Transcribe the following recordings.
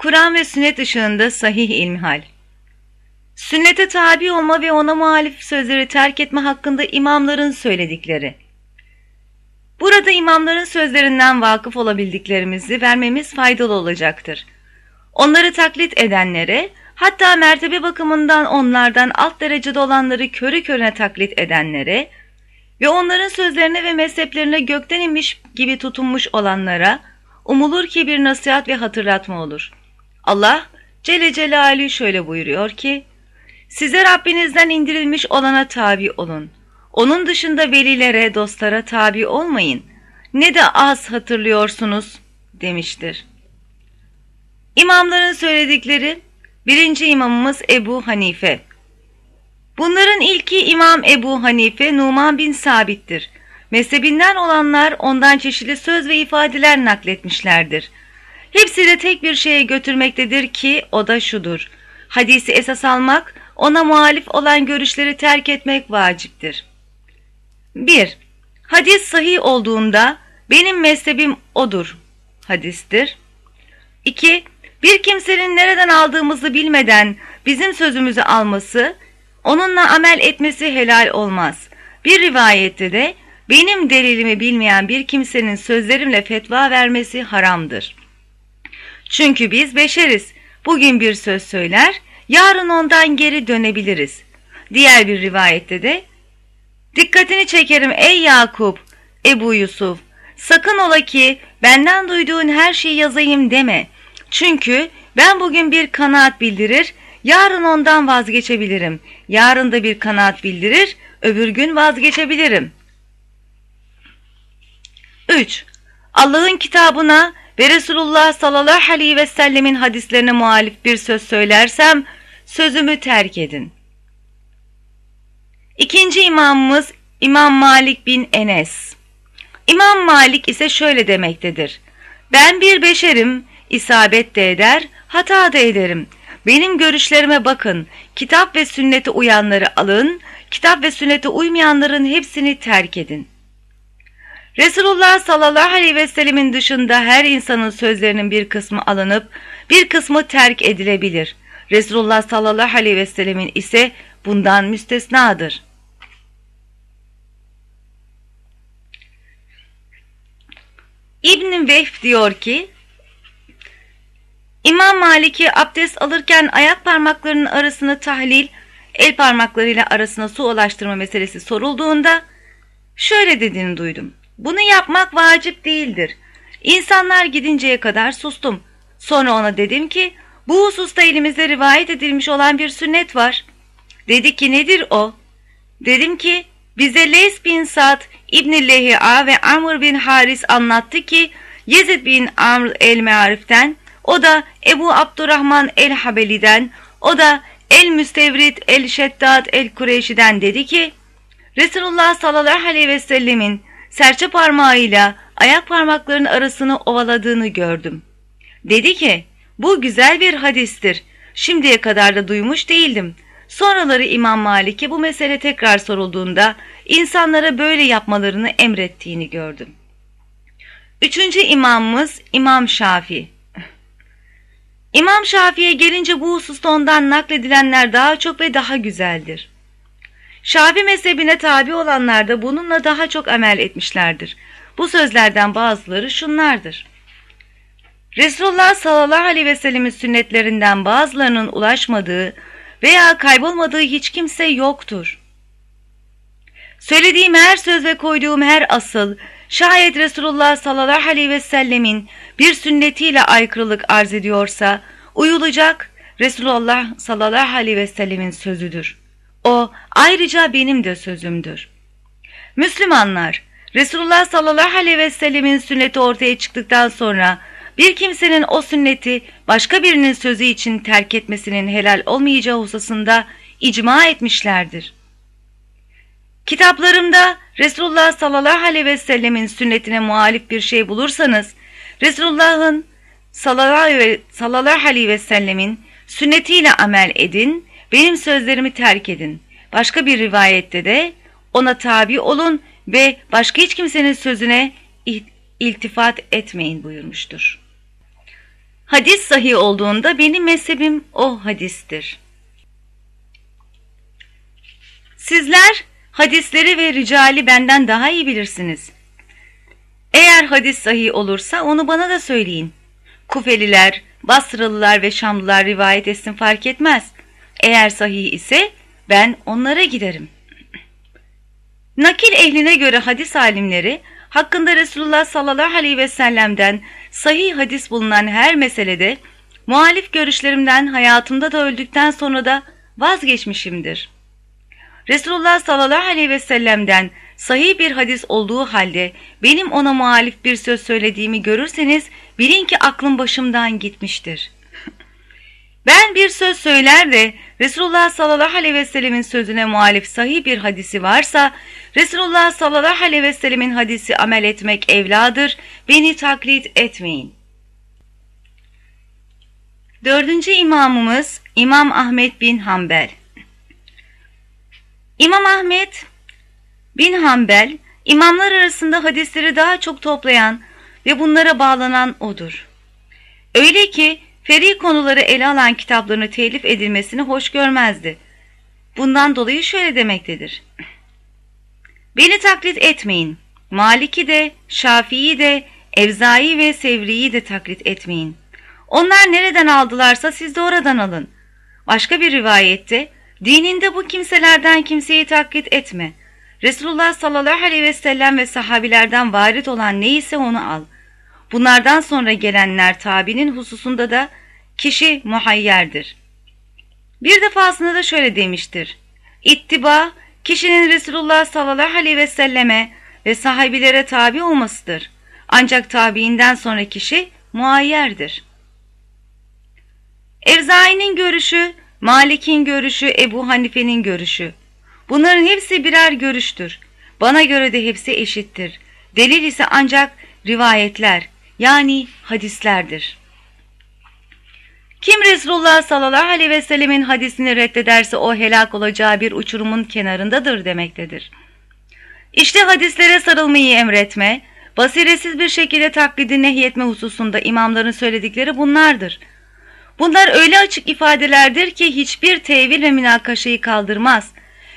Kur'an ve sünnet ışığında sahih ilmihal. Sünnete tabi olma ve ona muhalif sözleri terk etme hakkında imamların söyledikleri. Burada imamların sözlerinden vakıf olabildiklerimizi vermemiz faydalı olacaktır. Onları taklit edenlere, hatta mertebe bakımından onlardan alt derecede olanları körü körüne taklit edenlere ve onların sözlerine ve mezheplerine gökten inmiş gibi tutunmuş olanlara umulur ki bir nasihat ve hatırlatma olur.'' Allah Celle Celaluhu şöyle buyuruyor ki, Size Rabbinizden indirilmiş olana tabi olun. Onun dışında velilere, dostlara tabi olmayın. Ne de az hatırlıyorsunuz demiştir. İmamların söyledikleri, birinci imamımız Ebu Hanife. Bunların ilki İmam Ebu Hanife Numan bin Sabit'tir. Mezhebinden olanlar ondan çeşitli söz ve ifadeler nakletmişlerdir. Hepsi de tek bir şeye götürmektedir ki o da şudur. Hadisi esas almak, ona muhalif olan görüşleri terk etmek vaciptir. 1. Hadis sahih olduğunda benim mezhebim odur. Hadistir. 2. Bir kimsenin nereden aldığımızı bilmeden bizim sözümüzü alması, onunla amel etmesi helal olmaz. Bir rivayette de benim delilimi bilmeyen bir kimsenin sözlerimle fetva vermesi haramdır. Çünkü biz beşeriz. Bugün bir söz söyler, yarın ondan geri dönebiliriz. Diğer bir rivayette de, Dikkatini çekerim ey Yakup, Ebu Yusuf, sakın ola ki benden duyduğun her şeyi yazayım deme. Çünkü ben bugün bir kanaat bildirir, yarın ondan vazgeçebilirim. Yarın da bir kanaat bildirir, öbür gün vazgeçebilirim. 3. Allah'ın kitabına ve Resulullah sallallahu aleyhi ve sellemin hadislerine muhalif bir söz söylersem sözümü terk edin. İkinci imamımız İmam Malik bin Enes. İmam Malik ise şöyle demektedir. Ben bir beşerim, isabet de eder, hata da ederim. Benim görüşlerime bakın, kitap ve sünnete uyanları alın, kitap ve sünnete uymayanların hepsini terk edin. Resulullah sallallahu aleyhi ve sellemin dışında her insanın sözlerinin bir kısmı alınıp bir kısmı terk edilebilir. Resulullah sallallahu aleyhi ve sellemin ise bundan müstesnadır. İbn Vehf diyor ki, İmam Malik'i abdest alırken ayak parmaklarının arasını tahlil, el parmaklarıyla arasına su ulaştırma meselesi sorulduğunda şöyle dediğini duydum. Bunu yapmak vacip değildir. İnsanlar gidinceye kadar sustum. Sonra ona dedim ki bu hususta elimizde rivayet edilmiş olan bir sünnet var. Dedi ki nedir o? Dedim ki bize Leys bin Sad İbn-i Lehi'a ve Amr bin Haris anlattı ki Yezid bin Amr el-Mearif'ten, o da Ebu Abdurrahman el-Habeli'den, o da el-Müstevrid el-Şeddat el-Kureyşi'den dedi ki, Resulullah sallallahu aleyhi ve sellemin serçe parmağıyla ayak parmaklarının arasını ovaladığını gördüm. Dedi ki, bu güzel bir hadistir. Şimdiye kadar da duymuş değildim. Sonraları İmam Malik'e bu mesele tekrar sorulduğunda insanlara böyle yapmalarını emrettiğini gördüm. Üçüncü imamımız İmam Şafii. İmam Şafii'ye gelince bu hususta ondan nakledilenler daha çok ve daha güzeldir. Şafi mezhebine tabi olanlar da bununla daha çok amel etmişlerdir. Bu sözlerden bazıları şunlardır. Resulullah sallallahu aleyhi ve sellemin sünnetlerinden bazılarının ulaşmadığı veya kaybolmadığı hiç kimse yoktur. Söylediğim her söz ve koyduğum her asıl, şayet Resulullah sallallahu aleyhi ve sellemin bir sünnetiyle aykırılık arz ediyorsa, uyulacak Resulullah sallallahu aleyhi ve sellemin sözüdür. O ayrıca benim de sözümdür. Müslümanlar, Resulullah sallallahu aleyhi ve sellemin sünneti ortaya çıktıktan sonra bir kimsenin o sünneti başka birinin sözü için terk etmesinin helal olmayacağı hususunda icma etmişlerdir. Kitaplarımda Resulullah sallallahu aleyhi ve sellemin sünnetine muhalif bir şey bulursanız, Resulullah'ın sallallahu aleyhi ve sellemin sünnetiyle amel edin benim sözlerimi terk edin. Başka bir rivayette de ona tabi olun ve başka hiç kimsenin sözüne iltifat etmeyin buyurmuştur. Hadis sahih olduğunda benim mezhebim o hadistir. Sizler hadisleri ve ricali benden daha iyi bilirsiniz. Eğer hadis sahih olursa onu bana da söyleyin. Kufeliler, Basralılar ve Şamlılar rivayet etsin fark etmez. Eğer sahih ise ben onlara giderim. Nakil ehline göre hadis alimleri hakkında Resulullah sallallahu aleyhi ve sellem'den sahih hadis bulunan her meselede muhalif görüşlerimden hayatımda da öldükten sonra da vazgeçmişimdir. Resulullah sallallahu aleyhi ve sellem'den sahih bir hadis olduğu halde benim ona muhalif bir söz söylediğimi görürseniz bilin ki aklım başımdan gitmiştir. Ben bir söz söyler de Resulullah sallallahu aleyhi ve sellemin sözüne muhalif sahih bir hadisi varsa Resulullah sallallahu aleyhi ve sellemin hadisi amel etmek evladır, beni taklit etmeyin. Dördüncü imamımız İmam Ahmet bin Hanbel. İmam Ahmet bin Hanbel, imamlar arasında hadisleri daha çok toplayan ve bunlara bağlanan odur. Öyle ki feri konuları ele alan kitaplarını telif edilmesini hoş görmezdi. Bundan dolayı şöyle demektedir. Beni taklit etmeyin. Maliki de, Şafii de, Evzai ve Sevri'yi de taklit etmeyin. Onlar nereden aldılarsa siz de oradan alın. Başka bir rivayette, dininde bu kimselerden kimseyi taklit etme. Resulullah sallallahu aleyhi ve sellem ve sahabilerden varit olan neyse onu al. Bunlardan sonra gelenler tabinin hususunda da kişi muhayyerdir. Bir defasında da şöyle demiştir. İttiba, kişinin Resulullah sallallahu aleyhi ve selleme ve sahabilere tabi olmasıdır. Ancak tabiinden sonra kişi muayyerdir. Evzai'nin görüşü, Malik'in görüşü, Ebu Hanife'nin görüşü. Bunların hepsi birer görüştür. Bana göre de hepsi eşittir. Delil ise ancak rivayetler yani hadislerdir. Kim Resulullah sallallahu aleyhi ve sellemin hadisini reddederse o helak olacağı bir uçurumun kenarındadır demektedir. İşte hadislere sarılmayı emretme, basiretsiz bir şekilde taklidi nehyetme hususunda imamların söyledikleri bunlardır. Bunlar öyle açık ifadelerdir ki hiçbir tevil ve münakaşayı kaldırmaz.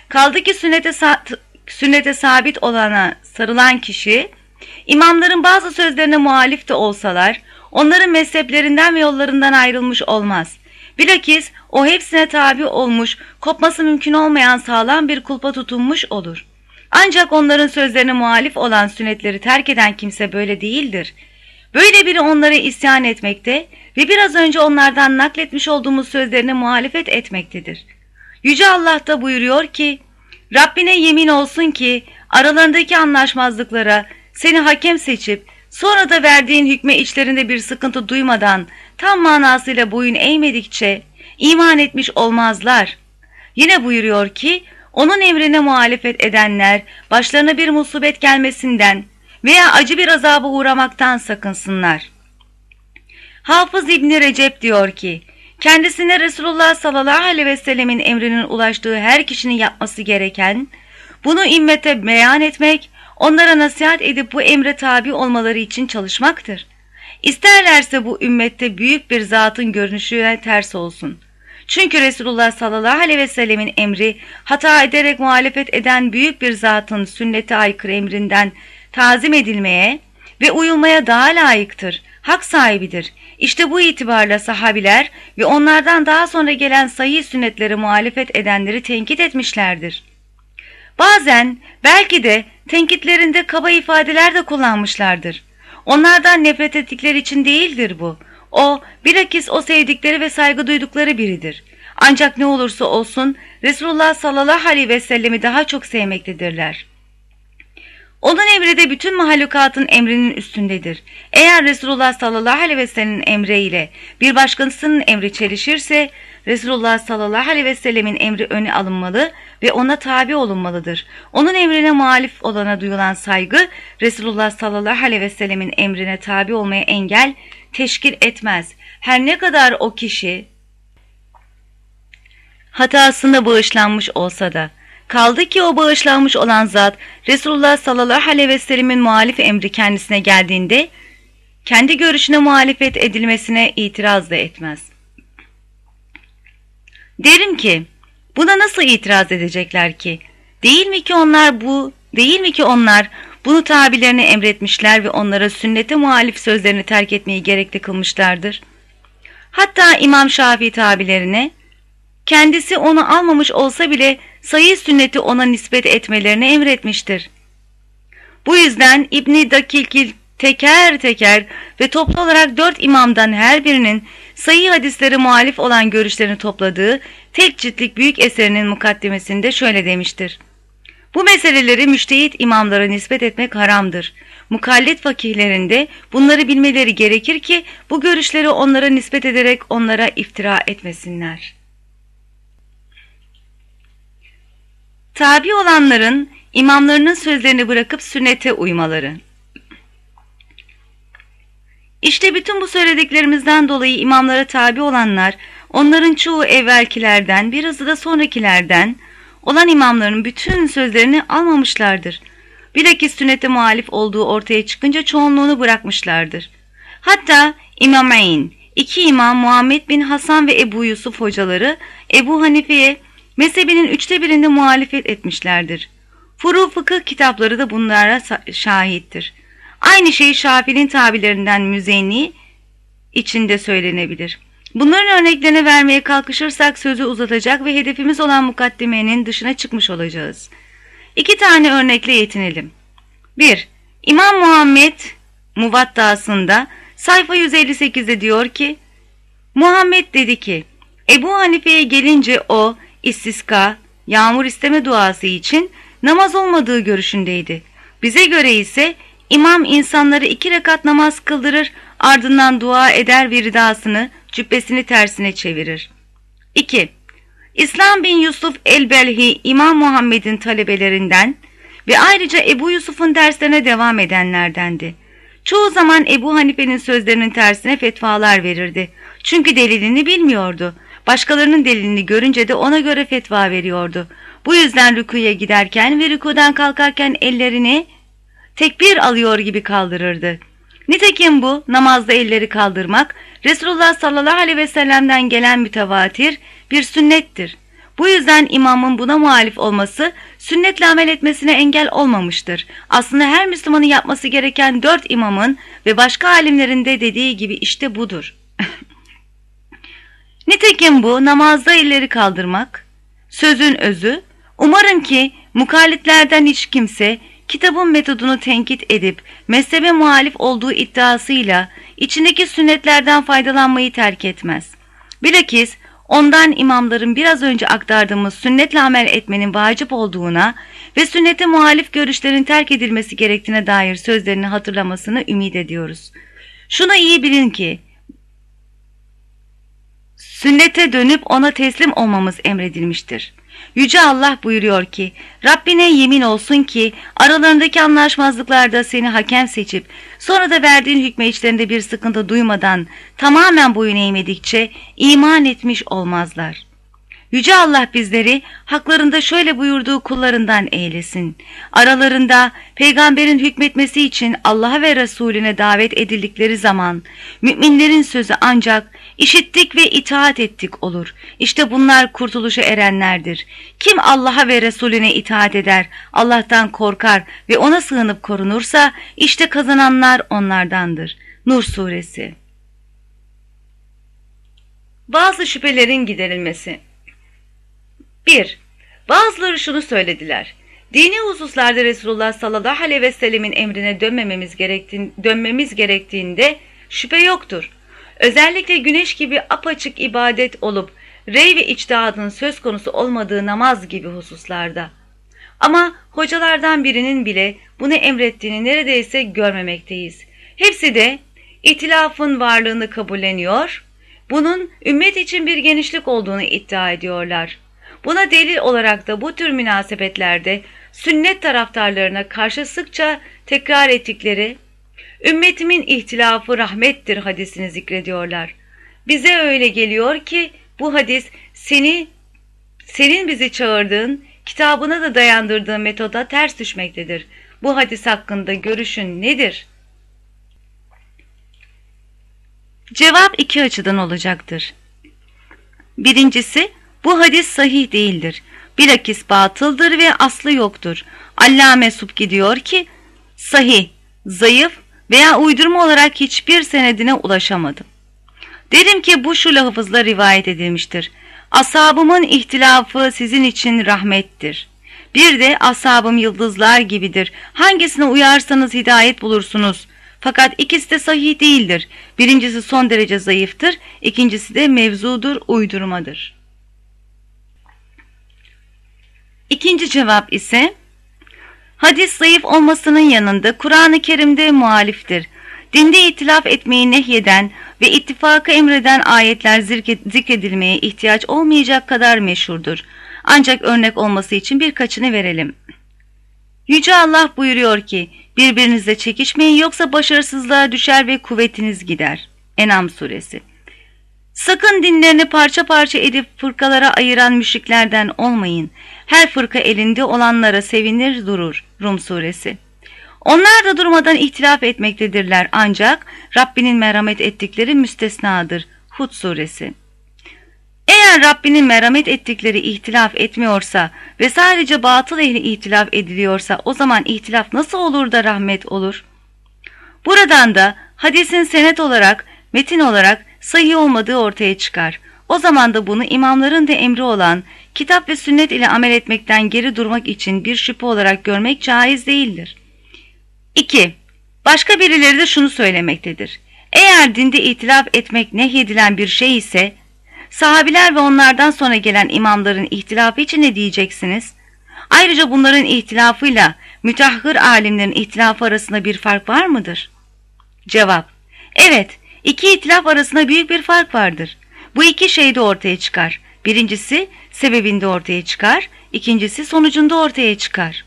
Kaldı ki sünnete, sa sünnete sabit olana sarılan kişi, imamların bazı sözlerine muhalif de olsalar, onların mezheplerinden ve yollarından ayrılmış olmaz. Bilakis o hepsine tabi olmuş, kopması mümkün olmayan sağlam bir kulpa tutunmuş olur. Ancak onların sözlerine muhalif olan sünnetleri terk eden kimse böyle değildir. Böyle biri onlara isyan etmekte ve biraz önce onlardan nakletmiş olduğumuz sözlerine muhalefet etmektedir. Yüce Allah da buyuruyor ki, Rabbine yemin olsun ki aralarındaki anlaşmazlıklara seni hakem seçip sonra da verdiğin hükme içlerinde bir sıkıntı duymadan tam manasıyla boyun eğmedikçe iman etmiş olmazlar. Yine buyuruyor ki onun emrine muhalefet edenler başlarına bir musibet gelmesinden veya acı bir azaba uğramaktan sakınsınlar. Hafız İbni Recep diyor ki, kendisine Resulullah sallallahu aleyhi ve sellemin emrinin ulaştığı her kişinin yapması gereken, bunu immete beyan etmek, onlara nasihat edip bu emre tabi olmaları için çalışmaktır. İsterlerse bu ümmette büyük bir zatın görünüşüne ters olsun. Çünkü Resulullah sallallahu aleyhi ve sellemin emri hata ederek muhalefet eden büyük bir zatın sünnete aykırı emrinden tazim edilmeye ve uyulmaya daha layıktır, hak sahibidir. İşte bu itibarla sahabiler ve onlardan daha sonra gelen sayı sünnetlere muhalefet edenleri tenkit etmişlerdir. Bazen belki de tenkitlerinde kaba ifadeler de kullanmışlardır. Onlardan nefret ettikleri için değildir bu. O, bilakis o sevdikleri ve saygı duydukları biridir. Ancak ne olursa olsun Resulullah sallallahu aleyhi ve sellemi daha çok sevmektedirler.'' Onun emri de bütün mahlukatın emrinin üstündedir. Eğer Resulullah sallallahu aleyhi ve sellemin emriyle bir başkasının emri çelişirse Resulullah sallallahu aleyhi ve sellemin emri öne alınmalı ve ona tabi olunmalıdır. Onun emrine muhalif olana duyulan saygı Resulullah sallallahu aleyhi ve sellemin emrine tabi olmaya engel teşkil etmez. Her ne kadar o kişi hatasında bağışlanmış olsa da Kaldı ki o bağışlanmış olan zat Resulullah sallallahu aleyhi ve sellemin muhalif emri kendisine geldiğinde kendi görüşüne muhalefet edilmesine itiraz da etmez. Derim ki, buna nasıl itiraz edecekler ki? Değil mi ki onlar bu, değil mi ki onlar bunu tabilerine emretmişler ve onlara sünnete muhalif sözlerini terk etmeyi gerekli kılmışlardır. Hatta İmam Şafii tabilerine, kendisi onu almamış olsa bile sayı sünneti ona nispet etmelerini emretmiştir. Bu yüzden İbni Dakilkil teker teker ve toplu olarak dört imamdan her birinin sayı hadisleri muhalif olan görüşlerini topladığı tek ciltlik büyük eserinin mukaddimesinde şöyle demiştir. Bu meseleleri müştehit imamlara nispet etmek haramdır. Mukallit fakihlerinde bunları bilmeleri gerekir ki bu görüşleri onlara nispet ederek onlara iftira etmesinler. Tabi olanların imamlarının sözlerini bırakıp sünnete uymaları. İşte bütün bu söylediklerimizden dolayı imamlara tabi olanlar, onların çoğu evvelkilerden, birazı da sonrakilerden olan imamların bütün sözlerini almamışlardır. Bilakis sünnete muhalif olduğu ortaya çıkınca çoğunluğunu bırakmışlardır. Hatta İmameyn, iki imam Muhammed bin Hasan ve Ebu Yusuf hocaları Ebu Hanife'ye mezhebinin üçte birinde muhalefet etmişlerdir. Furu fıkıh kitapları da bunlara şahittir. Aynı şey Şafii'nin tabilerinden müzenni içinde söylenebilir. Bunların örneklerini vermeye kalkışırsak sözü uzatacak ve hedefimiz olan mukaddimenin dışına çıkmış olacağız. İki tane örnekle yetinelim. 1. İmam Muhammed Muvatta'sında sayfa 158'de diyor ki, Muhammed dedi ki, Ebu Hanife'ye gelince o istiska, yağmur isteme duası için namaz olmadığı görüşündeydi. Bize göre ise imam insanları iki rekat namaz kıldırır, ardından dua eder ve ridasını, cübbesini tersine çevirir. 2. İslam bin Yusuf el-Belhi İmam Muhammed'in talebelerinden ve ayrıca Ebu Yusuf'un derslerine devam edenlerdendi. Çoğu zaman Ebu Hanife'nin sözlerinin tersine fetvalar verirdi. Çünkü delilini bilmiyordu. Başkalarının delilini görünce de ona göre fetva veriyordu. Bu yüzden rükuya giderken ve rükudan kalkarken ellerini tekbir alıyor gibi kaldırırdı. Nitekim bu namazda elleri kaldırmak Resulullah sallallahu aleyhi ve sellem'den gelen mütevatir bir sünnettir. Bu yüzden imamın buna muhalif olması sünnetle amel etmesine engel olmamıştır. Aslında her Müslümanın yapması gereken dört imamın ve başka alimlerin de dediği gibi işte budur. Nitekim bu namazda elleri kaldırmak, sözün özü, umarım ki mukallitlerden hiç kimse kitabın metodunu tenkit edip mezhebe muhalif olduğu iddiasıyla içindeki sünnetlerden faydalanmayı terk etmez. Bilakis ondan imamların biraz önce aktardığımız sünnetle amel etmenin vacip olduğuna ve sünnete muhalif görüşlerin terk edilmesi gerektiğine dair sözlerini hatırlamasını ümit ediyoruz. Şunu iyi bilin ki, sünnete dönüp ona teslim olmamız emredilmiştir. Yüce Allah buyuruyor ki, Rabbine yemin olsun ki aralarındaki anlaşmazlıklarda seni hakem seçip sonra da verdiğin hükme içlerinde bir sıkıntı duymadan tamamen boyun eğmedikçe iman etmiş olmazlar. Yüce Allah bizleri haklarında şöyle buyurduğu kullarından eylesin. Aralarında peygamberin hükmetmesi için Allah'a ve Resulüne davet edildikleri zaman müminlerin sözü ancak işittik ve itaat ettik olur. İşte bunlar kurtuluşa erenlerdir. Kim Allah'a ve Resulüne itaat eder, Allah'tan korkar ve ona sığınıp korunursa işte kazananlar onlardandır. Nur Suresi Bazı şüphelerin giderilmesi 1. Bazıları şunu söylediler. Dini hususlarda Resulullah sallallahu aleyhi ve sellemin emrine dönmememiz, gerektiğin, dönmemiz gerektiğinde şüphe yoktur. Özellikle güneş gibi apaçık ibadet olup rey ve içtihadın söz konusu olmadığı namaz gibi hususlarda. Ama hocalardan birinin bile bunu emrettiğini neredeyse görmemekteyiz. Hepsi de itilafın varlığını kabulleniyor, bunun ümmet için bir genişlik olduğunu iddia ediyorlar. Buna delil olarak da bu tür münasebetlerde sünnet taraftarlarına karşı sıkça tekrar ettikleri ümmetimin ihtilafı rahmettir hadisini zikrediyorlar. Bize öyle geliyor ki bu hadis seni senin bizi çağırdığın kitabına da dayandırdığın metoda ters düşmektedir. Bu hadis hakkında görüşün nedir? Cevap iki açıdan olacaktır. Birincisi, bu hadis sahih değildir. Bilakis batıldır ve aslı yoktur. Allame Subki diyor ki, sahih, zayıf veya uydurma olarak hiçbir senedine ulaşamadım. Derim ki bu şu lafızla rivayet edilmiştir. Asabımın ihtilafı sizin için rahmettir. Bir de asabım yıldızlar gibidir. Hangisine uyarsanız hidayet bulursunuz. Fakat ikisi de sahih değildir. Birincisi son derece zayıftır, ikincisi de mevzudur, uydurmadır. İkinci cevap ise, hadis zayıf olmasının yanında Kur'an-ı Kerim'de muhaliftir. Dinde itilaf etmeyi nehyeden ve ittifakı emreden ayetler zikredilmeye ihtiyaç olmayacak kadar meşhurdur. Ancak örnek olması için birkaçını verelim. Yüce Allah buyuruyor ki, birbirinizle çekişmeyin yoksa başarısızlığa düşer ve kuvvetiniz gider. Enam suresi. Sakın dinlerini parça parça edip fırkalara ayıran müşriklerden olmayın. Her fırka elinde olanlara sevinir durur. Rum suresi. Onlar da durmadan ihtilaf etmektedirler ancak Rabbinin merhamet ettikleri müstesnadır. Hud suresi. Eğer Rabbinin merhamet ettikleri ihtilaf etmiyorsa ve sadece batıl ehli ihtilaf ediliyorsa o zaman ihtilaf nasıl olur da rahmet olur? Buradan da hadisin senet olarak, metin olarak sahih olmadığı ortaya çıkar. O zaman da bunu imamların da emri olan kitap ve sünnet ile amel etmekten geri durmak için bir şüphe olarak görmek caiz değildir. 2. Başka birileri de şunu söylemektedir. Eğer dinde itilaf etmek nehyedilen bir şey ise, sahabiler ve onlardan sonra gelen imamların ihtilafı için ne diyeceksiniz? Ayrıca bunların ihtilafıyla müteahhir alimlerin ihtilafı arasında bir fark var mıdır? Cevap, evet, iki ihtilaf arasında büyük bir fark vardır. Bu iki şey de ortaya çıkar. Birincisi sebebinde ortaya çıkar, ikincisi sonucunda ortaya çıkar.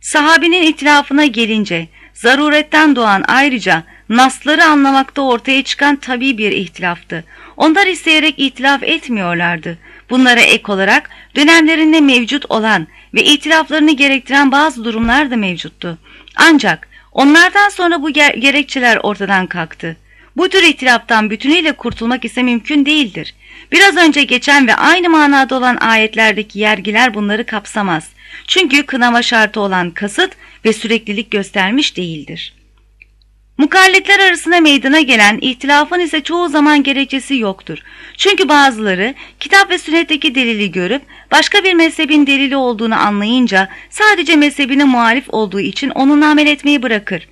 Sahabinin itilafına gelince zaruretten doğan ayrıca nasları anlamakta ortaya çıkan tabi bir ihtilaftı. Onlar isteyerek itilaf etmiyorlardı. Bunlara ek olarak dönemlerinde mevcut olan ve itilaflarını gerektiren bazı durumlar da mevcuttu. Ancak onlardan sonra bu ger gerekçeler ortadan kalktı. Bu tür itilaftan bütünüyle kurtulmak ise mümkün değildir. Biraz önce geçen ve aynı manada olan ayetlerdeki yergiler bunları kapsamaz. Çünkü kınama şartı olan kasıt ve süreklilik göstermiş değildir. Mukallitler arasında meydana gelen ihtilafın ise çoğu zaman gerekçesi yoktur. Çünkü bazıları kitap ve sünnetteki delili görüp başka bir mezhebin delili olduğunu anlayınca sadece mezhebine muhalif olduğu için onunla amel etmeyi bırakır.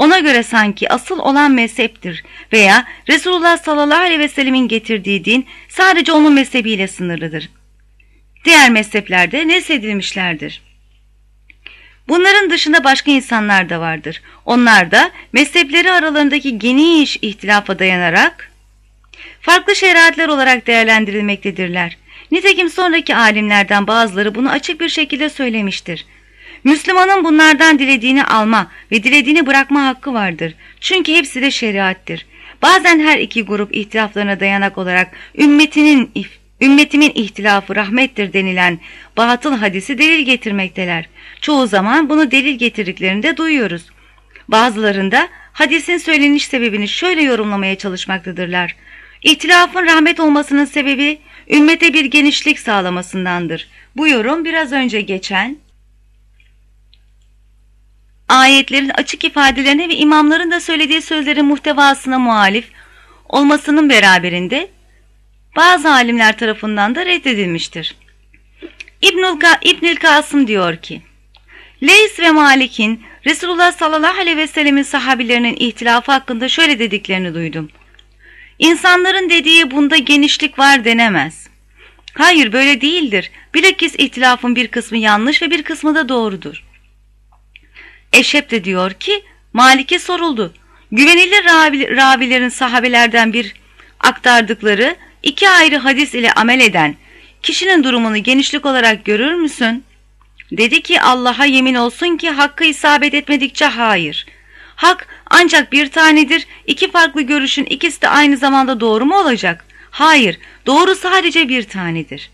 Ona göre sanki asıl olan mezheptir veya Resulullah sallallahu aleyhi ve sellemin getirdiği din sadece onun mezhebiyle sınırlıdır. Diğer mezheplerde nesedilmişlerdir. Bunların dışında başka insanlar da vardır. Onlar da mezhepleri aralarındaki geniş ihtilafa dayanarak farklı şeriatler olarak değerlendirilmektedirler. Nitekim sonraki alimlerden bazıları bunu açık bir şekilde söylemiştir. Müslümanın bunlardan dilediğini alma ve dilediğini bırakma hakkı vardır. Çünkü hepsi de şeriattir. Bazen her iki grup ihtilaflarına dayanak olarak ümmetinin ümmetimin ihtilafı rahmettir denilen batıl hadisi delil getirmekteler. Çoğu zaman bunu delil getirdiklerinde duyuyoruz. Bazılarında hadisin söyleniş sebebini şöyle yorumlamaya çalışmaktadırlar. İhtilafın rahmet olmasının sebebi ümmete bir genişlik sağlamasındandır. Bu yorum biraz önce geçen ayetlerin açık ifadelerine ve imamların da söylediği sözlerin muhtevasına muhalif olmasının beraberinde bazı alimler tarafından da reddedilmiştir. İbnül, İbnül Kasım diyor ki, Leys ve Malik'in Resulullah sallallahu aleyhi ve sellemin sahabilerinin ihtilafı hakkında şöyle dediklerini duydum. İnsanların dediği bunda genişlik var denemez. Hayır böyle değildir. Bilakis ihtilafın bir kısmı yanlış ve bir kısmı da doğrudur. Eşep de diyor ki Malik'e soruldu. Güvenilir ravilerin sahabelerden bir aktardıkları iki ayrı hadis ile amel eden kişinin durumunu genişlik olarak görür müsün? Dedi ki Allah'a yemin olsun ki hakkı isabet etmedikçe hayır. Hak ancak bir tanedir, iki farklı görüşün ikisi de aynı zamanda doğru mu olacak? Hayır, doğru sadece bir tanedir.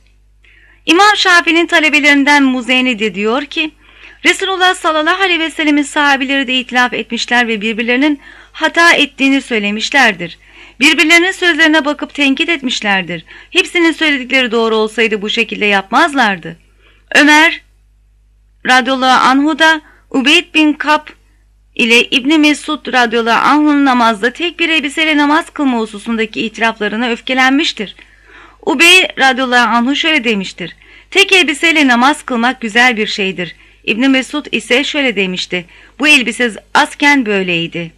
İmam Şafii'nin talebelerinden Muzeyni de diyor ki, Resulullah sallallahu aleyhi ve sellemin sahabileri de itilaf etmişler ve birbirlerinin hata ettiğini söylemişlerdir. Birbirlerinin sözlerine bakıp tenkit etmişlerdir. Hepsinin söyledikleri doğru olsaydı bu şekilde yapmazlardı. Ömer radıyallahu anhu da Ubeyd bin Kap ile İbni Mesud radıyallahu anh'ın namazda tek bir elbiseyle namaz kılma hususundaki itiraflarına öfkelenmiştir. Ubey radıyallahu anhu şöyle demiştir. Tek elbiseyle namaz kılmak güzel bir şeydir. İbni Mesud ise şöyle demişti. Bu elbise azken böyleydi.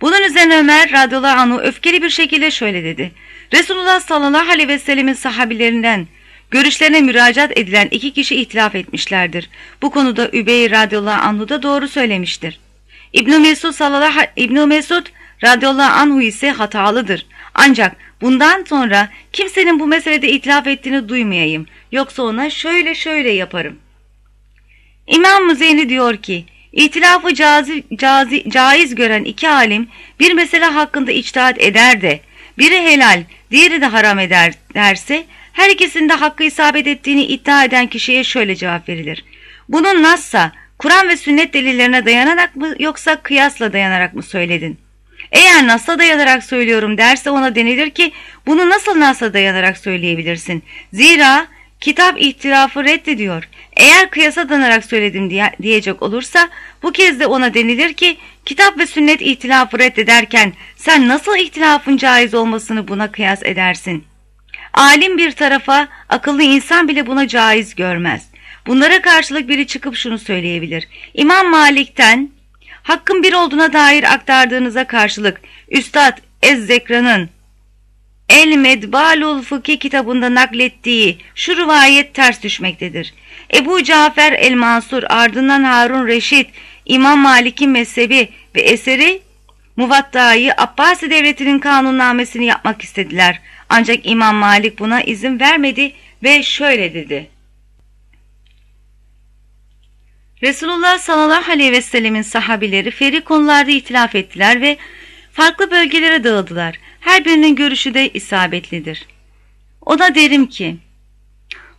Bunun üzerine Ömer radıyallahu anhu öfkeli bir şekilde şöyle dedi. Resulullah sallallahu aleyhi ve sellemin sahabilerinden görüşlerine müracaat edilen iki kişi ihtilaf etmişlerdir. Bu konuda Übey radıyallahu anhu da doğru söylemiştir. İbn Mesud sallallahu İbn Mesud radıyallahu anhu ise hatalıdır. Ancak bundan sonra kimsenin bu meselede itilaf ettiğini duymayayım. Yoksa ona şöyle şöyle yaparım. İmam Müzeyni diyor ki, İtilafı cazi, cazi, caiz gören iki alim bir mesele hakkında içtihat eder de biri helal, diğeri de haram eder derse her ikisinde hakkı isabet ettiğini iddia eden kişiye şöyle cevap verilir. Bunun nassa Kur'an ve sünnet delillerine dayanarak mı yoksa kıyasla dayanarak mı söyledin? Eğer nasla dayanarak söylüyorum derse ona denilir ki bunu nasıl nasla dayanarak söyleyebilirsin? Zira kitap ihtirafı reddediyor. Eğer kıyasa danarak söyledim diye, diyecek olursa bu kez de ona denilir ki kitap ve sünnet ihtilafı reddederken sen nasıl ihtilafın caiz olmasını buna kıyas edersin? Alim bir tarafa akıllı insan bile buna caiz görmez. Bunlara karşılık biri çıkıp şunu söyleyebilir. İmam Malik'ten hakkın bir olduğuna dair aktardığınıza karşılık Üstad Ezzekra'nın El Medbalul Fıkhi kitabında naklettiği şu rivayet ters düşmektedir. Ebu Cafer el-Mansur ardından Harun Reşit, İmam Malik'in mezhebi ve eseri Muvatta'yı Abbasi devletinin kanunnamesini yapmak istediler. Ancak İmam Malik buna izin vermedi ve şöyle dedi. Resulullah sallallahu aleyhi ve sellemin sahabileri feri konularda itilaf ettiler ve farklı bölgelere dağıldılar. Her birinin görüşü de isabetlidir. O da derim ki,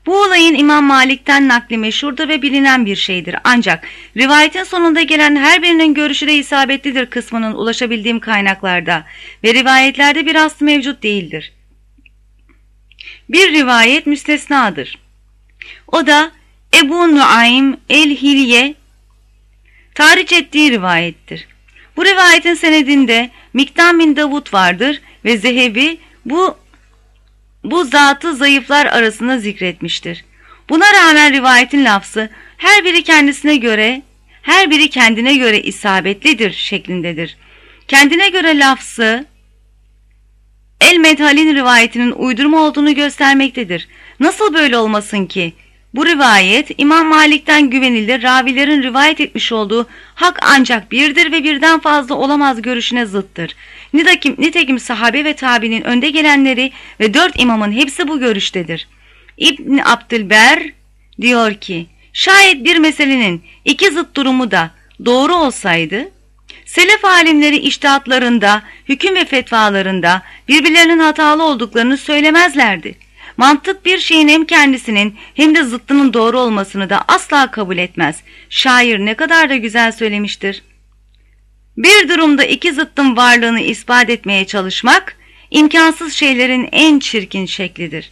bu olayın İmam Malik'ten nakli meşhurdur ve bilinen bir şeydir. Ancak rivayetin sonunda gelen her birinin görüşü de isabetlidir kısmının ulaşabildiğim kaynaklarda ve rivayetlerde bir aslı mevcut değildir. Bir rivayet müstesnadır. O da Ebu Nuaym el-Hilye tarih ettiği rivayettir. Bu rivayetin senedinde Miktam bin Davut vardır ve Zehebi bu bu zatı zayıflar arasında zikretmiştir. Buna rağmen rivayetin lafzı her biri kendisine göre, her biri kendine göre isabetlidir şeklindedir. Kendine göre lafzı El Medhal'in rivayetinin uydurma olduğunu göstermektedir. Nasıl böyle olmasın ki? Bu rivayet İmam Malik'ten güvenilir ravilerin rivayet etmiş olduğu hak ancak birdir ve birden fazla olamaz görüşüne zıttır. Nitekim, nitekim sahabe ve tabinin önde gelenleri ve dört imamın hepsi bu görüştedir. İbn Abdülber diyor ki şayet bir meselenin iki zıt durumu da doğru olsaydı Selef alimleri iştihatlarında, hüküm ve fetvalarında birbirlerinin hatalı olduklarını söylemezlerdi. Mantık bir şeyin hem kendisinin hem de zıttının doğru olmasını da asla kabul etmez. Şair ne kadar da güzel söylemiştir. Bir durumda iki zıttın varlığını ispat etmeye çalışmak, imkansız şeylerin en çirkin şeklidir.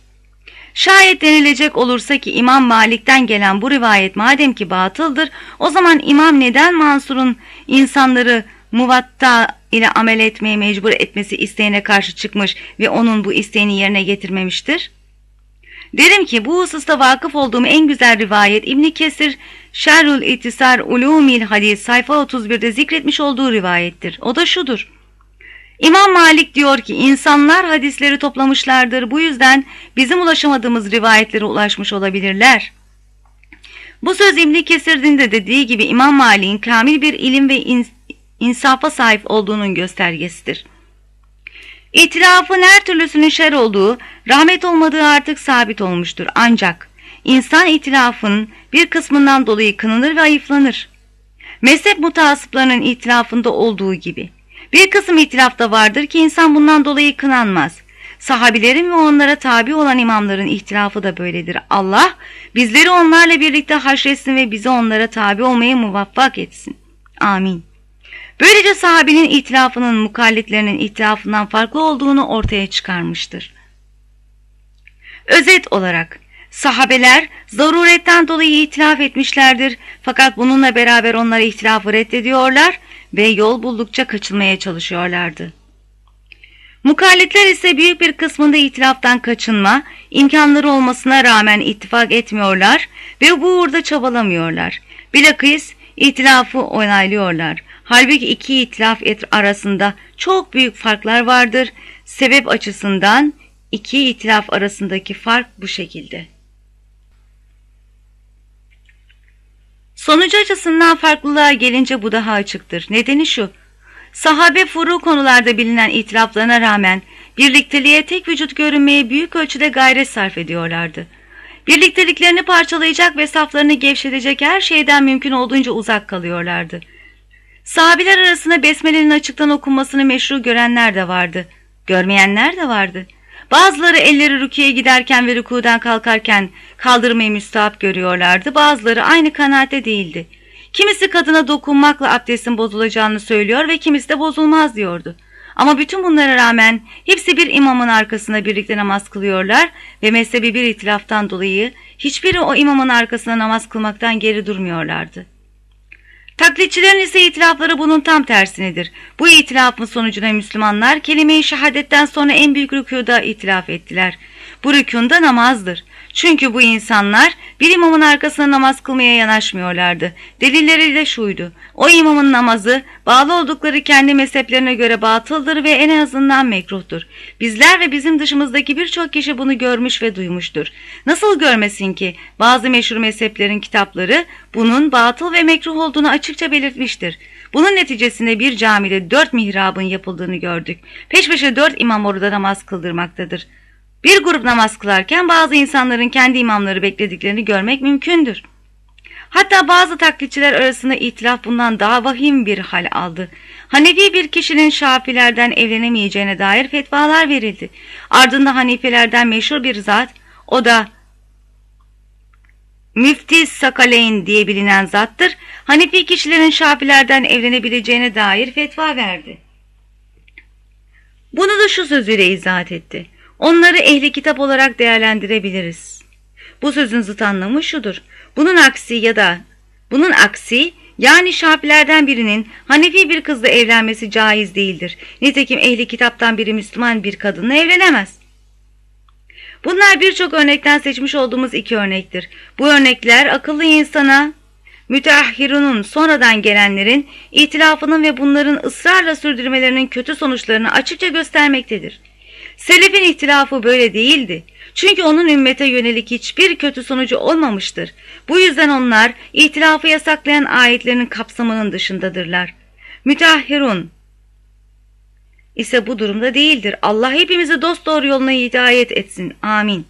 Şayet denilecek olursa ki İmam Malik'ten gelen bu rivayet madem ki batıldır, o zaman İmam neden Mansur'un insanları muvatta ile amel etmeye mecbur etmesi isteğine karşı çıkmış ve onun bu isteğini yerine getirmemiştir? Derim ki bu hususta vakıf olduğum en güzel rivayet İbn Kesir Şerrul İtisar Ulumil Hadis sayfa 31'de zikretmiş olduğu rivayettir. O da şudur. İmam Malik diyor ki insanlar hadisleri toplamışlardır. Bu yüzden bizim ulaşamadığımız rivayetlere ulaşmış olabilirler. Bu söz İbn Kesir'in de dediği gibi İmam Malik'in kamil bir ilim ve insafa sahip olduğunun göstergesidir. İtilafın her türlüsünün şer olduğu, rahmet olmadığı artık sabit olmuştur. Ancak insan itilafın bir kısmından dolayı kınanır ve ayıflanır. Mezhep mutasıplarının itilafında olduğu gibi. Bir kısım itilafta vardır ki insan bundan dolayı kınanmaz. Sahabilerin ve onlara tabi olan imamların ihtilafı da böyledir. Allah bizleri onlarla birlikte haşretsin ve bizi onlara tabi olmaya muvaffak etsin. Amin. Böylece sahabenin itilafının mukallitlerinin itilafından farklı olduğunu ortaya çıkarmıştır. Özet olarak sahabeler zaruretten dolayı itilaf etmişlerdir fakat bununla beraber onlar ihtilafı reddediyorlar ve yol buldukça kaçılmaya çalışıyorlardı. Mukallitler ise büyük bir kısmında itilaftan kaçınma, imkanları olmasına rağmen ittifak etmiyorlar ve bu uğurda çabalamıyorlar. Bilakis itilafı onaylıyorlar. Halbuki iki itilaf arasında çok büyük farklar vardır. Sebep açısından iki itilaf arasındaki fark bu şekilde. Sonucu açısından farklılığa gelince bu daha açıktır. Nedeni şu, sahabe furu konularda bilinen itilaflarına rağmen birlikteliğe tek vücut görünmeye büyük ölçüde gayret sarf ediyorlardı. Birlikteliklerini parçalayacak ve saflarını gevşetecek her şeyden mümkün olduğunca uzak kalıyorlardı. Sahabiler arasında besmelenin açıktan okunmasını meşru görenler de vardı. Görmeyenler de vardı. Bazıları elleri rüküye giderken ve rükudan kalkarken kaldırmayı müstahap görüyorlardı. Bazıları aynı kanaatte değildi. Kimisi kadına dokunmakla abdestin bozulacağını söylüyor ve kimisi de bozulmaz diyordu. Ama bütün bunlara rağmen hepsi bir imamın arkasında birlikte namaz kılıyorlar ve mezhebi bir itilaftan dolayı hiçbiri o imamın arkasında namaz kılmaktan geri durmuyorlardı. Taklitçilerin ise itilafları bunun tam tersinedir. Bu itilafın sonucunda Müslümanlar kelime-i şehadetten sonra en büyük rükuda itilaf ettiler. Bu rükunda namazdır. Çünkü bu insanlar bir imamın arkasına namaz kılmaya yanaşmıyorlardı. Delilleriyle şuydu. O imamın namazı bağlı oldukları kendi mezheplerine göre batıldır ve en azından mekruhtur. Bizler ve bizim dışımızdaki birçok kişi bunu görmüş ve duymuştur. Nasıl görmesin ki bazı meşhur mezheplerin kitapları bunun batıl ve mekruh olduğunu açıkça belirtmiştir. Bunun neticesinde bir camide dört mihrabın yapıldığını gördük. Peş peşe dört imam orada namaz kıldırmaktadır. Bir grup namaz kılarken bazı insanların kendi imamları beklediklerini görmek mümkündür. Hatta bazı taklitçiler arasında itilaf bundan daha vahim bir hal aldı. Hanefi bir kişinin şafilerden evlenemeyeceğine dair fetvalar verildi. Ardında Hanifelerden meşhur bir zat, o da Müfti Sakaleyn diye bilinen zattır. Hanefi kişilerin şafilerden evlenebileceğine dair fetva verdi. Bunu da şu sözüyle izah etti. Onları ehli kitap olarak değerlendirebiliriz. Bu sözün zıt anlamı şudur. Bunun aksi ya da bunun aksi yani Şafilerden birinin Hanefi bir kızla evlenmesi caiz değildir. Nitekim ehli kitaptan biri Müslüman bir kadınla evlenemez. Bunlar birçok örnekten seçmiş olduğumuz iki örnektir. Bu örnekler akıllı insana müteahhirunun sonradan gelenlerin itilafının ve bunların ısrarla sürdürmelerinin kötü sonuçlarını açıkça göstermektedir. Selefin ihtilafı böyle değildi. Çünkü onun ümmete yönelik hiçbir kötü sonucu olmamıştır. Bu yüzden onlar ihtilafı yasaklayan ayetlerin kapsamının dışındadırlar. Müteahhirun ise bu durumda değildir. Allah hepimizi dost doğru yoluna hidayet etsin. Amin.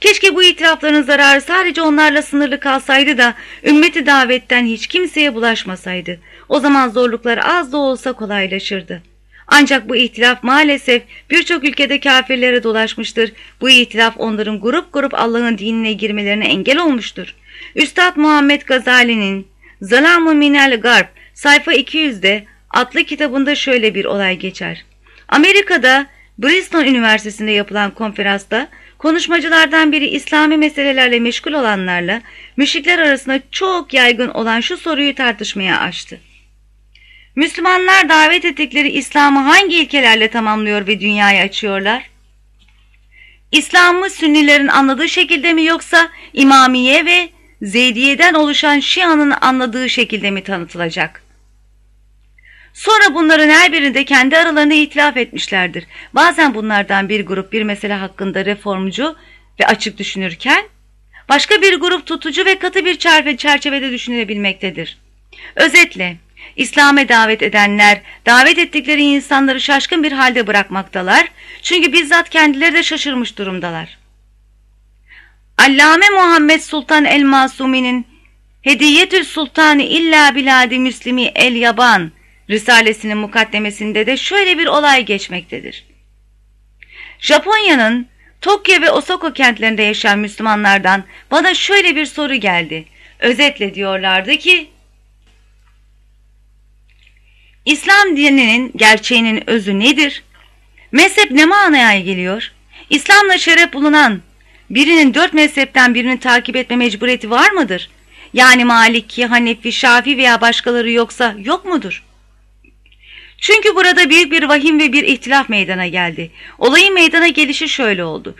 Keşke bu itirafların zararı sadece onlarla sınırlı kalsaydı da ümmeti davetten hiç kimseye bulaşmasaydı. O zaman zorluklar az da olsa kolaylaşırdı.'' Ancak bu ihtilaf maalesef birçok ülkede kafirlere dolaşmıştır. Bu ihtilaf onların grup grup Allah'ın dinine girmelerine engel olmuştur. Üstad Muhammed Gazali'nin Zalamu Minel Garb sayfa 200'de adlı kitabında şöyle bir olay geçer. Amerika'da Bristol Üniversitesi'nde yapılan konferansta konuşmacılardan biri İslami meselelerle meşgul olanlarla müşrikler arasında çok yaygın olan şu soruyu tartışmaya açtı. Müslümanlar davet ettikleri İslam'ı hangi ilkelerle tamamlıyor ve dünyaya açıyorlar? İslam'ı Sünnilerin anladığı şekilde mi yoksa İmamiye ve Zeydiye'den oluşan Şia'nın anladığı şekilde mi tanıtılacak? Sonra bunların her birinde kendi aralarında itilaf etmişlerdir. Bazen bunlardan bir grup bir mesele hakkında reformcu ve açık düşünürken, başka bir grup tutucu ve katı bir çerçevede düşünebilmektedir. Özetle, İslam'a davet edenler, davet ettikleri insanları şaşkın bir halde bırakmaktalar. Çünkü bizzat kendileri de şaşırmış durumdalar. Allame Muhammed Sultan el-Masumi'nin Hediyetül Sultanı illa biladi müslimi el yaban Risalesinin mukaddemesinde de şöyle bir olay geçmektedir. Japonya'nın Tokyo ve Osaka kentlerinde yaşayan Müslümanlardan bana şöyle bir soru geldi. Özetle diyorlardı ki İslam dininin gerçeğinin özü nedir? Mezhep ne manaya geliyor? İslam'la şeref bulunan birinin dört mezhepten birini takip etme mecburiyeti var mıdır? Yani Maliki, Hanefi, Şafi veya başkaları yoksa yok mudur? Çünkü burada büyük bir vahim ve bir ihtilaf meydana geldi. Olayın meydana gelişi şöyle oldu.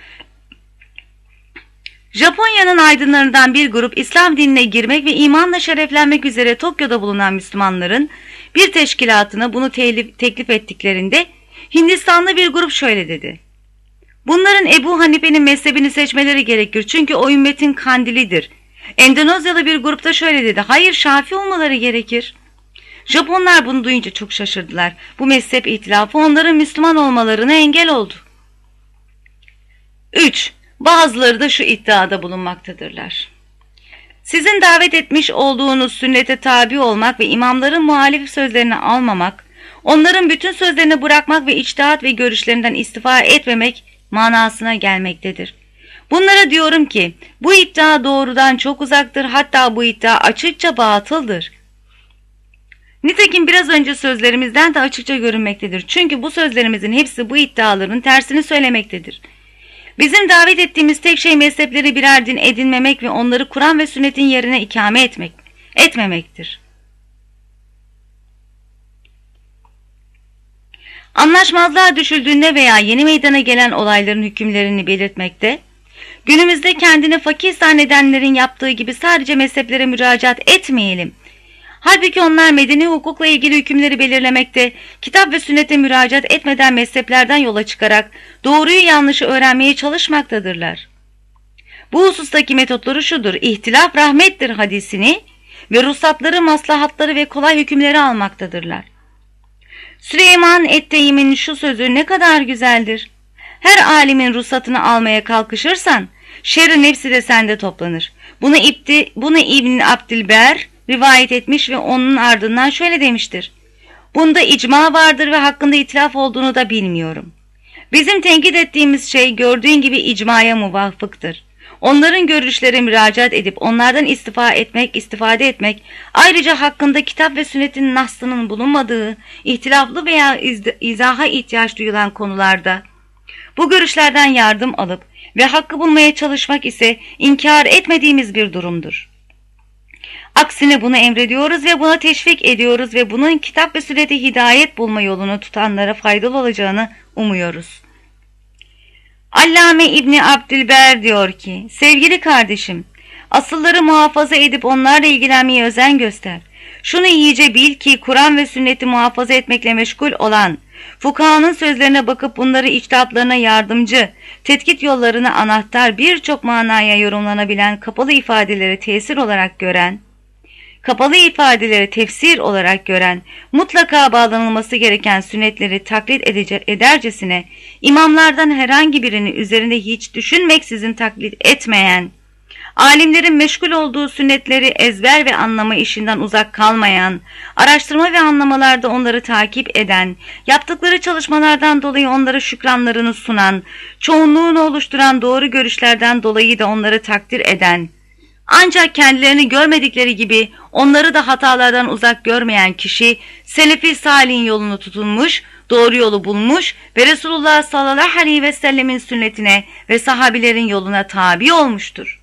Japonya'nın aydınlarından bir grup İslam dinine girmek ve imanla şereflenmek üzere Tokyo'da bulunan Müslümanların bir teşkilatına bunu teklif ettiklerinde Hindistanlı bir grup şöyle dedi. Bunların Ebu Hanife'nin mezhebini seçmeleri gerekir çünkü o ümmetin kandilidir. Endonezyalı bir grupta şöyle dedi. Hayır Şafi olmaları gerekir. Japonlar bunu duyunca çok şaşırdılar. Bu mezhep itilafı onların Müslüman olmalarına engel oldu. 3. Bazıları da şu iddiada bulunmaktadırlar. Sizin davet etmiş olduğunuz sünnete tabi olmak ve imamların muhalif sözlerini almamak, onların bütün sözlerini bırakmak ve içtihat ve görüşlerinden istifa etmemek manasına gelmektedir. Bunlara diyorum ki bu iddia doğrudan çok uzaktır hatta bu iddia açıkça batıldır. Nitekim biraz önce sözlerimizden de açıkça görünmektedir. Çünkü bu sözlerimizin hepsi bu iddiaların tersini söylemektedir. Bizim davet ettiğimiz tek şey mezhepleri birer din edinmemek ve onları Kur'an ve sünnetin yerine ikame etmek, etmemektir. Anlaşmazlığa düşüldüğünde veya yeni meydana gelen olayların hükümlerini belirtmekte, günümüzde kendini fakir zannedenlerin yaptığı gibi sadece mezheplere müracaat etmeyelim. Halbuki onlar medeni hukukla ilgili hükümleri belirlemekte, kitap ve sünnete müracaat etmeden mezheplerden yola çıkarak doğruyu yanlışı öğrenmeye çalışmaktadırlar. Bu husustaki metotları şudur, ihtilaf rahmettir hadisini ve ruhsatları, maslahatları ve kolay hükümleri almaktadırlar. Süleyman Etteyim'in şu sözü ne kadar güzeldir. Her alimin ruhsatını almaya kalkışırsan, şerri nefsi de sende toplanır. Bunu, İbdi, bunu İbn Abdilber rivayet etmiş ve onun ardından şöyle demiştir. Bunda icma vardır ve hakkında itilaf olduğunu da bilmiyorum. Bizim tenkit ettiğimiz şey gördüğün gibi icmaya muvafıktır. Onların görüşlere müracaat edip onlardan istifa etmek, istifade etmek, ayrıca hakkında kitap ve sünnetin naslının bulunmadığı, ihtilaflı veya izaha ihtiyaç duyulan konularda bu görüşlerden yardım alıp ve hakkı bulmaya çalışmak ise inkar etmediğimiz bir durumdur. Aksine bunu emrediyoruz ve buna teşvik ediyoruz ve bunun kitap ve sünnete hidayet bulma yolunu tutanlara faydalı olacağını umuyoruz. Allame İbni Abdülber diyor ki, sevgili kardeşim, asılları muhafaza edip onlarla ilgilenmeye özen göster. Şunu iyice bil ki Kur'an ve sünneti muhafaza etmekle meşgul olan, fukahanın sözlerine bakıp bunları içtihatlarına yardımcı, tetkit yollarına anahtar birçok manaya yorumlanabilen kapalı ifadeleri tesir olarak gören, kapalı ifadeleri tefsir olarak gören, mutlaka bağlanılması gereken sünnetleri taklit edercesine, imamlardan herhangi birini üzerinde hiç düşünmeksizin taklit etmeyen, alimlerin meşgul olduğu sünnetleri ezber ve anlama işinden uzak kalmayan, araştırma ve anlamalarda onları takip eden, yaptıkları çalışmalardan dolayı onlara şükranlarını sunan, çoğunluğunu oluşturan doğru görüşlerden dolayı da onları takdir eden, ancak kendilerini görmedikleri gibi onları da hatalardan uzak görmeyen kişi Selefi Salih'in yolunu tutunmuş, doğru yolu bulmuş ve Resulullah sallallahu aleyhi ve sellemin sünnetine ve sahabilerin yoluna tabi olmuştur.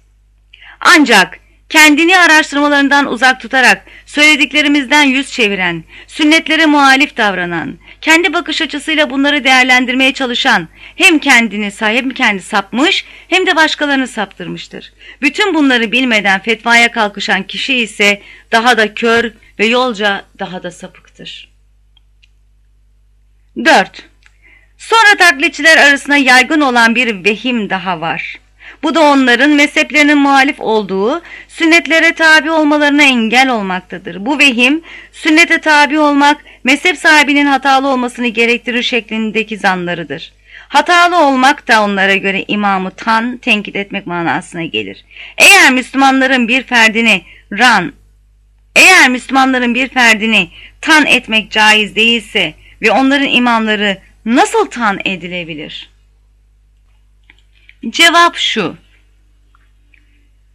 Ancak kendini araştırmalarından uzak tutarak söylediklerimizden yüz çeviren, sünnetlere muhalif davranan, kendi bakış açısıyla bunları değerlendirmeye çalışan hem kendini hem kendi sapmış hem de başkalarını saptırmıştır. Bütün bunları bilmeden fetvaya kalkışan kişi ise daha da kör ve yolca daha da sapıktır. 4. Sonra taklitçiler arasında yaygın olan bir vehim daha var. Bu da onların mezheplerinin muhalif olduğu, sünnetlere tabi olmalarına engel olmaktadır. Bu vehim, sünnete tabi olmak, mezhep sahibinin hatalı olmasını gerektirir şeklindeki zanlarıdır. Hatalı olmak da onlara göre imamı tan, tenkit etmek manasına gelir. Eğer Müslümanların bir ferdini ran, eğer Müslümanların bir ferdini tan etmek caiz değilse ve onların imamları nasıl tan edilebilir?'' Cevap şu.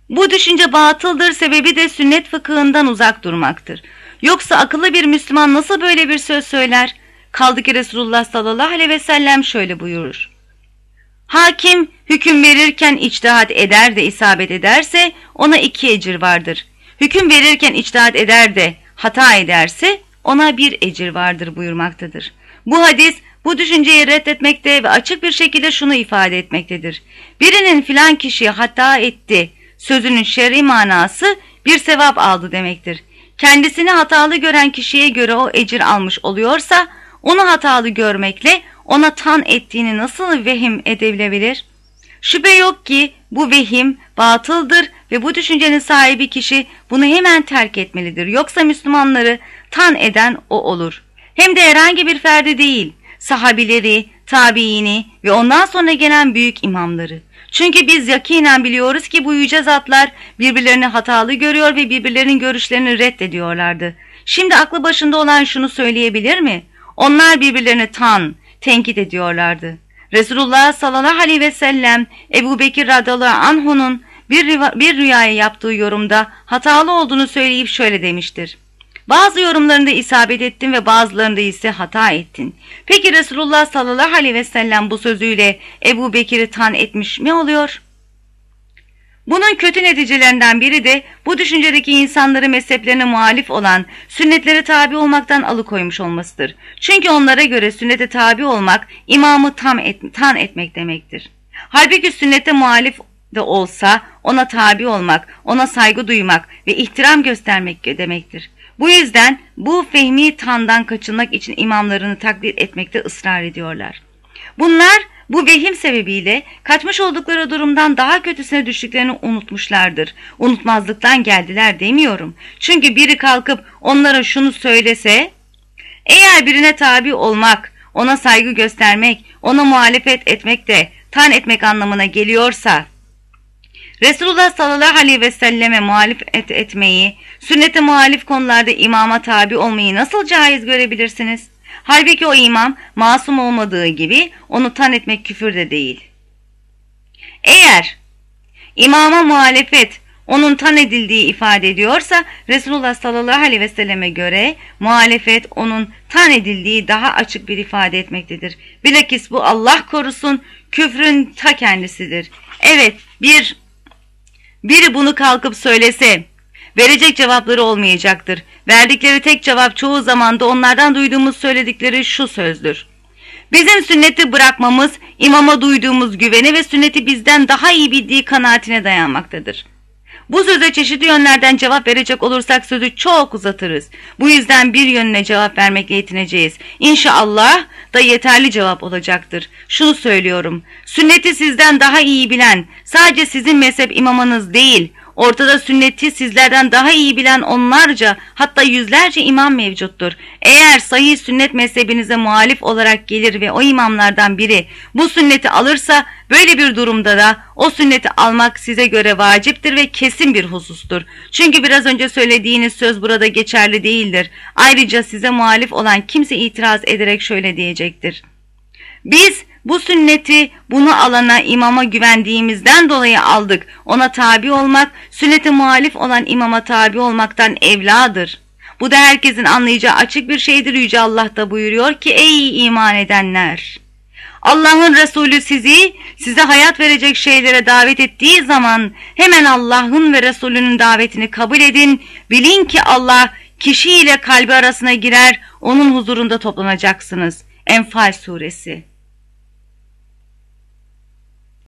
Bu düşünce batıldır, sebebi de sünnet fıkhından uzak durmaktır. Yoksa akıllı bir Müslüman nasıl böyle bir söz söyler? Kaldı ki Resulullah sallallahu aleyhi ve sellem şöyle buyurur. Hakim hüküm verirken içtihat eder de isabet ederse ona iki ecir vardır. Hüküm verirken içtihat eder de hata ederse ona bir ecir vardır buyurmaktadır. Bu hadis bu düşünceyi reddetmekte ve açık bir şekilde şunu ifade etmektedir. Birinin filan kişi hata etti sözünün şer'i manası bir sevap aldı demektir. Kendisini hatalı gören kişiye göre o ecir almış oluyorsa onu hatalı görmekle ona tan ettiğini nasıl vehim edebilebilir? Şüphe yok ki bu vehim batıldır ve bu düşüncenin sahibi kişi bunu hemen terk etmelidir. Yoksa Müslümanları tan eden o olur. Hem de herhangi bir ferdi değil, sahabileri, tabiini ve ondan sonra gelen büyük imamları. Çünkü biz yakinen biliyoruz ki bu yüce zatlar birbirlerini hatalı görüyor ve birbirlerinin görüşlerini reddediyorlardı. Şimdi aklı başında olan şunu söyleyebilir mi? Onlar birbirlerini tan, tenkit ediyorlardı. Resulullah sallallahu aleyhi ve sellem Ebu Bekir radıyallahu anhu'nun bir, bir rüyaya yaptığı yorumda hatalı olduğunu söyleyip şöyle demiştir. Bazı yorumlarında isabet ettin ve bazılarında ise hata ettin. Peki Resulullah sallallahu aleyhi ve sellem bu sözüyle Ebu Bekir'i tan etmiş mi oluyor? Bunun kötü neticelerinden biri de bu düşüncedeki insanları mezheplerine muhalif olan sünnetlere tabi olmaktan alıkoymuş olmasıdır. Çünkü onlara göre sünnete tabi olmak imamı tam et, tan etmek demektir. Halbuki sünnete muhalif de olsa ona tabi olmak, ona saygı duymak ve ihtiram göstermek demektir. Bu yüzden bu fehmi tandan kaçınmak için imamlarını taklit etmekte ısrar ediyorlar. Bunlar bu vehim sebebiyle kaçmış oldukları durumdan daha kötüsüne düştüklerini unutmuşlardır. Unutmazlıktan geldiler demiyorum. Çünkü biri kalkıp onlara şunu söylese, eğer birine tabi olmak, ona saygı göstermek, ona muhalefet etmek de tan etmek anlamına geliyorsa, Resulullah sallallahu aleyhi ve selleme muhalif et etmeyi, sünnete muhalif konularda imama tabi olmayı nasıl caiz görebilirsiniz? Halbuki o imam masum olmadığı gibi onu tan etmek küfür de değil. Eğer imama muhalefet onun tan edildiği ifade ediyorsa Resulullah sallallahu aleyhi ve selleme göre muhalefet onun tan edildiği daha açık bir ifade etmektedir. Bilakis bu Allah korusun küfrün ta kendisidir. Evet bir biri bunu kalkıp söylese verecek cevapları olmayacaktır. Verdikleri tek cevap çoğu zaman da onlardan duyduğumuz söyledikleri şu sözdür. Bizim sünneti bırakmamız imama duyduğumuz güvene ve sünneti bizden daha iyi bildiği kanaatine dayanmaktadır.'' Bu söze çeşitli yönlerden cevap verecek olursak sözü çok uzatırız. Bu yüzden bir yönüne cevap vermekle yetineceğiz. İnşallah da yeterli cevap olacaktır. Şunu söylüyorum. Sünneti sizden daha iyi bilen sadece sizin mezhep imamınız değil, Ortada sünneti sizlerden daha iyi bilen onlarca hatta yüzlerce imam mevcuttur. Eğer sahih sünnet mezhebinize muhalif olarak gelir ve o imamlardan biri bu sünneti alırsa böyle bir durumda da o sünneti almak size göre vaciptir ve kesin bir husustur. Çünkü biraz önce söylediğiniz söz burada geçerli değildir. Ayrıca size muhalif olan kimse itiraz ederek şöyle diyecektir. Biz bu sünneti bunu alana imama güvendiğimizden dolayı aldık. Ona tabi olmak, sünnete muhalif olan imama tabi olmaktan evladır. Bu da herkesin anlayacağı açık bir şeydir Yüce Allah da buyuruyor ki ey iman edenler. Allah'ın Resulü sizi size hayat verecek şeylere davet ettiği zaman hemen Allah'ın ve Resulünün davetini kabul edin. Bilin ki Allah kişi ile kalbi arasına girer onun huzurunda toplanacaksınız. Enfal suresi